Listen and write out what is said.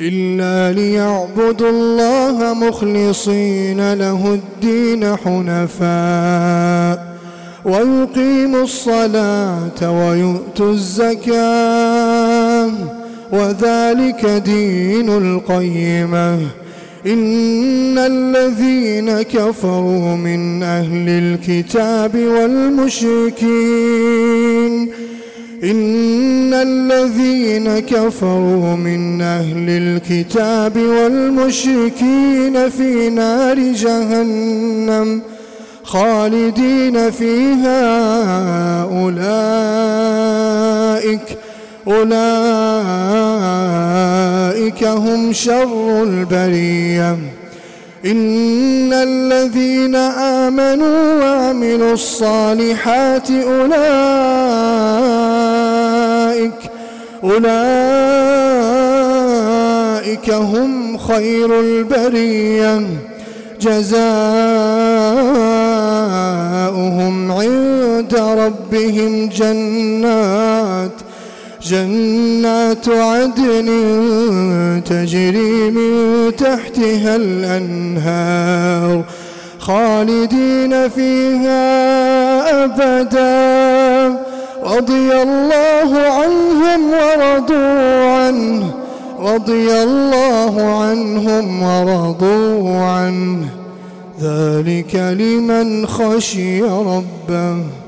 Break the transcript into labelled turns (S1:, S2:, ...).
S1: إلا ليعبدوا الله مخلصين له الدين حنفاء ويقيموا الصلاة ويؤتوا الزكاة وذلك دين القيمة إن الذين كفروا من أهل الكتاب والمشركين إن الذين كفروا من أهل الكتاب والمشركين في نار جهنم خالدين فيها أولئك أولئك هم شر البريه إن الذين آمنوا وعملوا الصالحات أولئك أولئك هم خير البرية. جزاؤهم عند ربهم جنات. جنات عدن تجري من تحتها الأنهار. خالدين فيها أبدا. رضي الله عنهم ورضوا عنه. رضي الله عنهم ورضوا عنه. ذلك لمن خشي ربه.